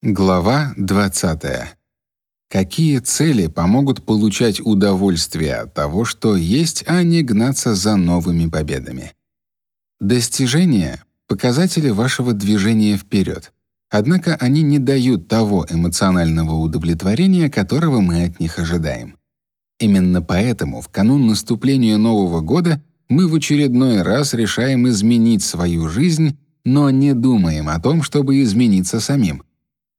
Глава 20. Какие цели помогут получать удовольствие от того, что есть, а не гнаться за новыми победами? Достижения показатели вашего движения вперед. Однако они не дают того эмоционального удовлетворения, которого мы от них ожидаем. Именно поэтому в канун наступления Нового года мы в очередной раз решаем изменить свою жизнь, но не думаем о том, чтобы измениться самим.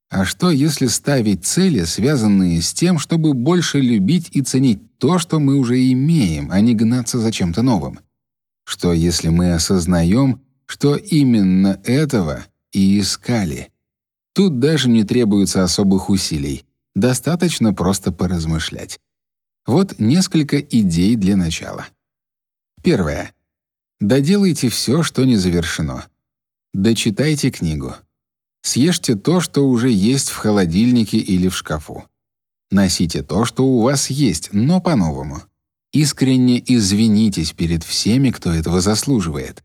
А что, если ставить цели, связанные с тем, чтобы больше любить и ценить то, что мы уже имеем, а не гнаться за чем-то новым? Что, если мы осознаем, что именно этого и искали? Тут даже не требуется особых усилий, достаточно просто поразмышлять. Вот несколько идей для начала. Первое. Доделайте все, что не завершено. Дочитайте книгу. Съешьте то, что уже есть в холодильнике или в шкафу. Носите то, что у вас есть, но по-новому. Искренне извинитесь перед всеми, кто этого заслуживает.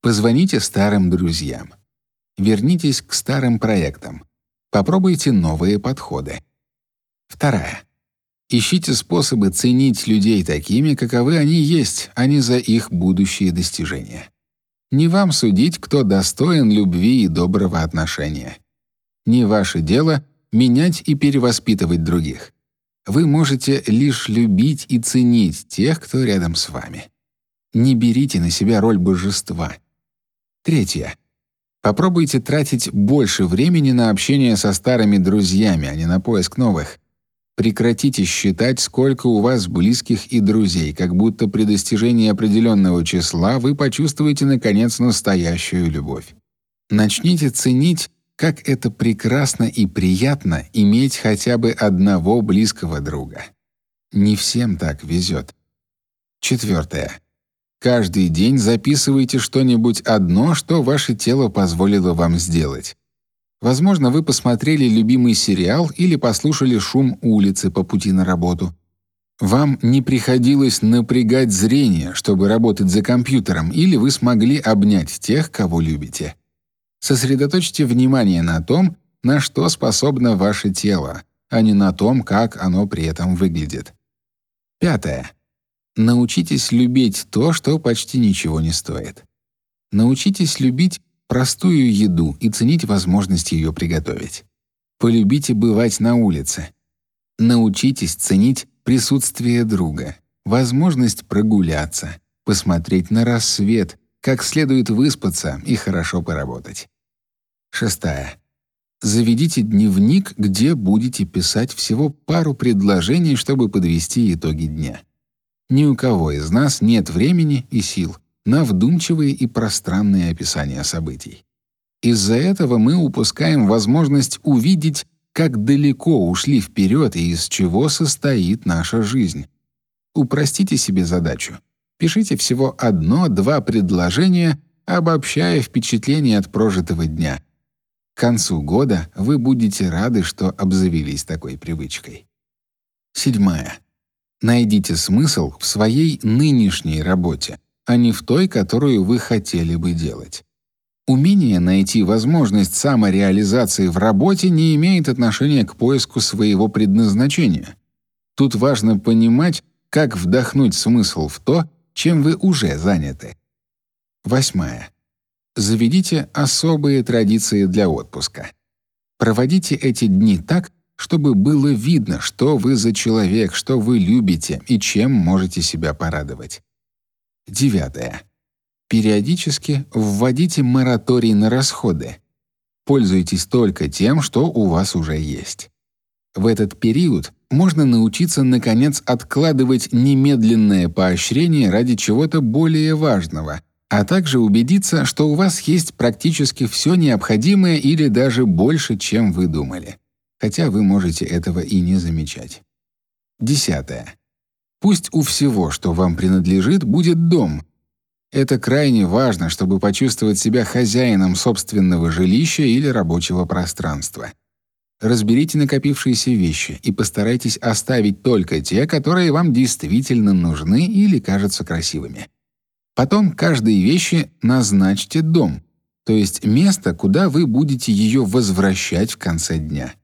Позвоните старым друзьям. Вернитесь к старым проектам. Попробуйте новые подходы. Вторая. Ищите способы ценить людей такими, каковы они есть, а не за их будущие достижения. Не вам судить, кто достоин любви и доброго отношения. Не ваше дело менять и перевоспитывать других. Вы можете лишь любить и ценить тех, кто рядом с вами. Не берите на себя роль божества. Третье. Попробуйте тратить больше времени на общение со старыми друзьями, а не на поиск новых. Прекратите считать, сколько у вас близких и друзей, как будто при достижении определенного числа вы почувствуете наконец настоящую любовь. Начните ценить, как это прекрасно и приятно иметь хотя бы одного близкого друга. Не всем так везет. Четвертое. Каждый день записывайте что-нибудь одно, что ваше тело позволило вам сделать. Возможно, вы посмотрели любимый сериал или послушали шум улицы по пути на работу. Вам не приходилось напрягать зрение, чтобы работать за компьютером, или вы смогли обнять тех, кого любите. Сосредоточьте внимание на том, на что способно ваше тело, а не на том, как оно при этом выглядит. Пятое. Научитесь любить то, что почти ничего не стоит. Научитесь любить простую еду и ценить возможность ее приготовить. Полюбите бывать на улице. Научитесь ценить присутствие друга, возможность прогуляться, посмотреть на рассвет, как следует выспаться и хорошо поработать. Шестая. Заведите дневник, где будете писать всего пару предложений, чтобы подвести итоги дня. Ни у кого из нас нет времени и сил на вдумчивые и пространные описания событий. Из-за этого мы упускаем возможность увидеть, как далеко ушли вперед и из чего состоит наша жизнь. Упростите себе задачу. Пишите всего одно-два предложения, обобщая впечатления от прожитого дня. К концу года вы будете рады, что обзавелись такой привычкой. Седьмая. Найдите смысл в своей нынешней работе а не в той, которую вы хотели бы делать. Умение найти возможность самореализации в работе не имеет отношения к поиску своего предназначения. Тут важно понимать, как вдохнуть смысл в то, чем вы уже заняты. Восьмая. Заведите особые традиции для отпуска. Проводите эти дни так, чтобы было видно, что вы за человек, что вы любите и чем можете себя порадовать. Девятое. Периодически вводите мораторий на расходы. Пользуйтесь только тем, что у вас уже есть. В этот период можно научиться наконец откладывать немедленное поощрение ради чего-то более важного, а также убедиться, что у вас есть практически все необходимое или даже больше, чем вы думали. Хотя вы можете этого и не замечать. Десятое. Пусть у всего, что вам принадлежит, будет дом. Это крайне важно, чтобы почувствовать себя хозяином собственного жилища или рабочего пространства. Разберите накопившиеся вещи и постарайтесь оставить только те, которые вам действительно нужны или кажутся красивыми. Потом каждой вещи назначьте дом. то есть место, куда вы будете ее возвращать в конце дня.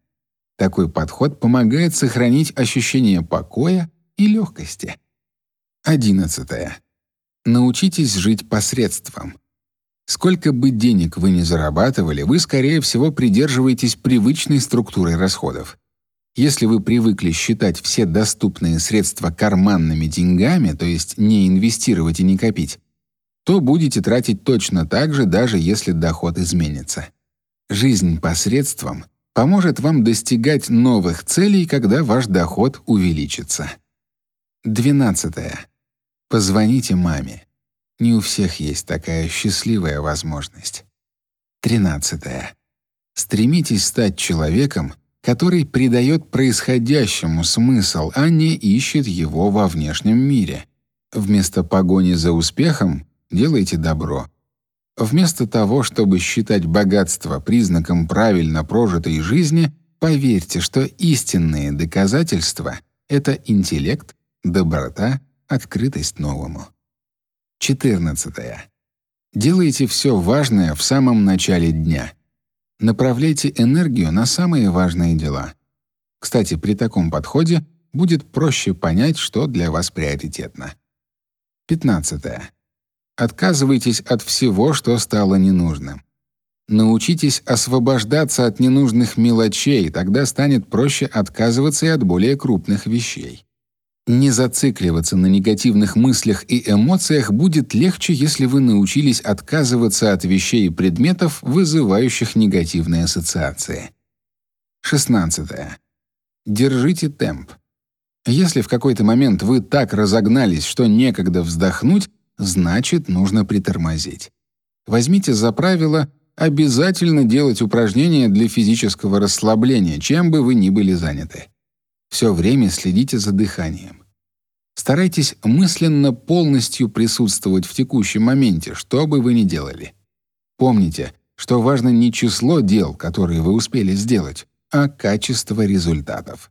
Такой подход помогает сохранить ощущение покоя и легкости. 11. Научитесь жить посредством. Сколько бы денег вы ни зарабатывали, вы, скорее всего, придерживаетесь привычной структуры расходов. Если вы привыкли считать все доступные средства карманными деньгами, то есть не инвестировать и не копить, то будете тратить точно так же, даже если доход изменится. Жизнь посредством поможет вам достигать новых целей, когда ваш доход увеличится. 12. Позвоните маме. Не у всех есть такая счастливая возможность. 13. Стремитесь стать человеком, который придает происходящему смысл, а не ищет его во внешнем мире. Вместо погони за успехом делайте добро. Вместо того, чтобы считать богатство признаком правильно прожитой жизни, поверьте, что истинные доказательства — это интеллект, доброта, открытость новому. 14. Делайте все важное в самом начале дня. Направляйте энергию на самые важные дела. Кстати, при таком подходе будет проще понять, что для вас приоритетно. 15. Отказывайтесь от всего, что стало ненужным. Научитесь освобождаться от ненужных мелочей, тогда станет проще отказываться и от более крупных вещей. Не зацикливаться на негативных мыслях и эмоциях будет легче, если вы научились отказываться от вещей и предметов, вызывающих негативные ассоциации. 16. Держите темп. Если в какой-то момент вы так разогнались, что некогда вздохнуть, значит, нужно притормозить. Возьмите за правило обязательно делать упражнения для физического расслабления, чем бы вы ни были заняты. Все время следите за дыханием. Старайтесь мысленно полностью присутствовать в текущем моменте, что бы вы ни делали. Помните, что важно не число дел, которые вы успели сделать, а качество результатов.